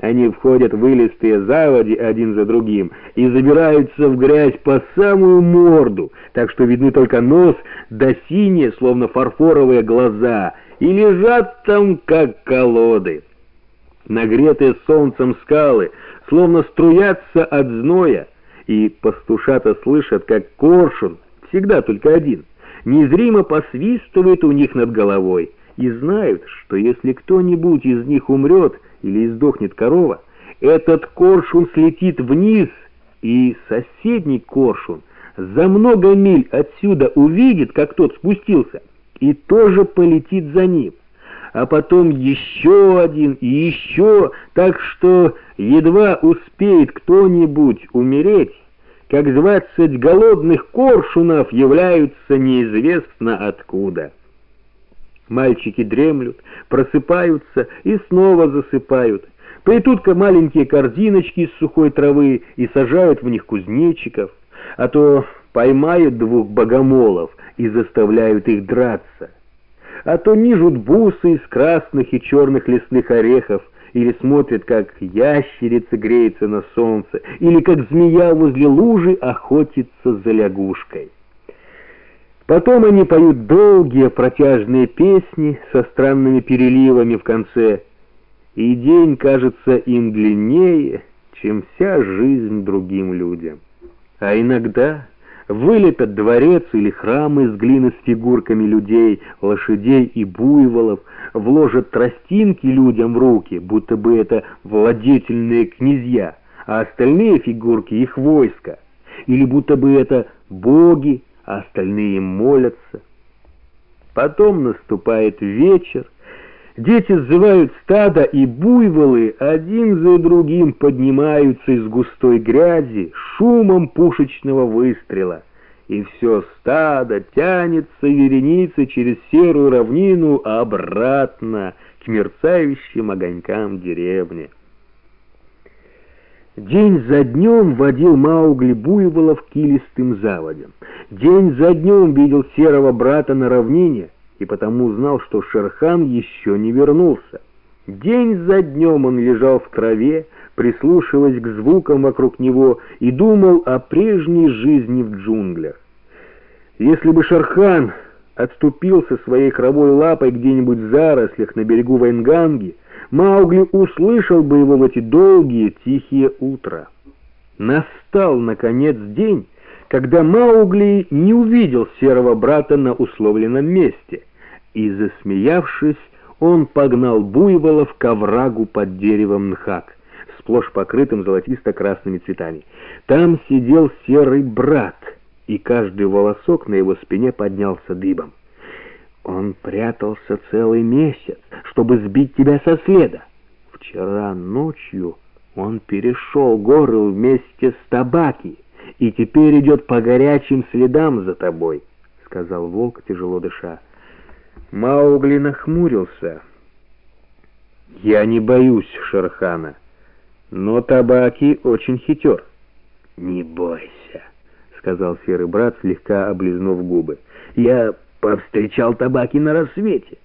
Они входят в илистые заводи один за другим и забираются в грязь по самую морду, так что видны только нос да синие, словно фарфоровые глаза, и лежат там, как колоды. Нагретые солнцем скалы словно струятся от зноя, и пастушата слышат, как коршун, всегда только один, незримо посвистывает у них над головой, и знают, что если кто-нибудь из них умрет или издохнет корова, этот коршун слетит вниз, и соседний коршун за много миль отсюда увидит, как тот спустился, и тоже полетит за ним. А потом еще один и еще, так что едва успеет кто-нибудь умереть, как двадцать голодных коршунов являются неизвестно откуда. Мальчики дремлют, просыпаются и снова засыпают. Плетут-ка маленькие корзиночки из сухой травы и сажают в них кузнечиков, а то поймают двух богомолов и заставляют их драться, а то нижут бусы из красных и черных лесных орехов, или смотрят, как ящерица греется на солнце, или как змея возле лужи охотится за лягушкой. Потом они поют долгие протяжные песни со странными переливами в конце, и день кажется им длиннее, чем вся жизнь другим людям. А иногда вылепят дворец или храм из глины с фигурками людей, лошадей и буйволов, вложат тростинки людям в руки, будто бы это владетельные князья, а остальные фигурки — их войско, или будто бы это боги, а остальные молятся. Потом наступает вечер, дети сзывают стадо, и буйволы один за другим поднимаются из густой грязи шумом пушечного выстрела, и все стадо тянется вереницей через серую равнину обратно к мерцающим огонькам деревни. День за днем водил Маугли буйволов к килистым заводям. День за днем видел серого брата на равнине и потому знал, что Шерхан еще не вернулся. День за днем он лежал в траве, прислушиваясь к звукам вокруг него и думал о прежней жизни в джунглях. Если бы Шерхан отступился своей кровой лапой где-нибудь в зарослях на берегу Вайнганги, Маугли услышал бы его в эти долгие тихие утра. Настал, наконец, день, когда Маугли не увидел серого брата на условленном месте, и, засмеявшись, он погнал буйволов к оврагу под деревом Нхак, сплошь покрытым золотисто-красными цветами. Там сидел серый брат, и каждый волосок на его спине поднялся дыбом. Он прятался целый месяц, чтобы сбить тебя со следа. Вчера ночью он перешел горы вместе с табаки и теперь идет по горячим следам за тобой, — сказал волк, тяжело дыша. Маугли нахмурился. «Я не боюсь Шерхана, но табаки очень хитер». «Не бойся», — сказал серый брат, слегка облизнув губы. «Я повстречал табаки на рассвете.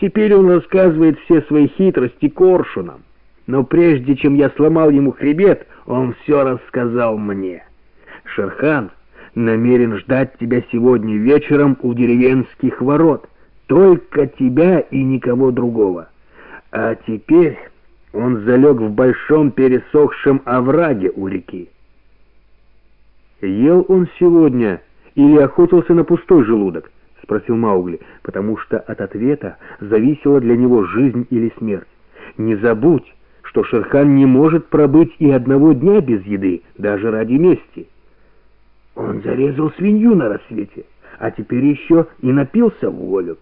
Теперь он рассказывает все свои хитрости коршунам. Но прежде чем я сломал ему хребет, он все рассказал мне. Шерхан намерен ждать тебя сегодня вечером у деревенских ворот. Только тебя и никого другого. А теперь он залег в большом пересохшем овраге у реки. Ел он сегодня или охотился на пустой желудок? — спросил Маугли, потому что от ответа зависела для него жизнь или смерть. «Не забудь, что Шерхан не может пробыть и одного дня без еды, даже ради мести. Он зарезал свинью на рассвете, а теперь еще и напился в волю».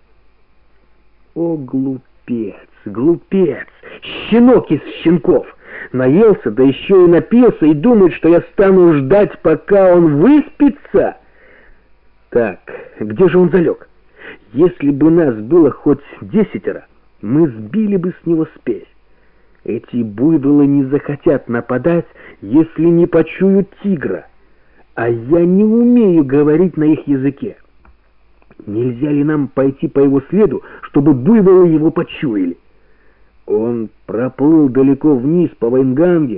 «О, глупец, глупец, щенок из щенков!» Наелся, да еще и напился, и думает, что я стану ждать, пока он выспится. Так, где же он залег? Если бы нас было хоть десятеро, мы сбили бы с него спесь. Эти буйволы не захотят нападать, если не почуют тигра. А я не умею говорить на их языке. Нельзя ли нам пойти по его следу, чтобы буйволы его почуяли? Он проплыл далеко вниз по Вайнганге,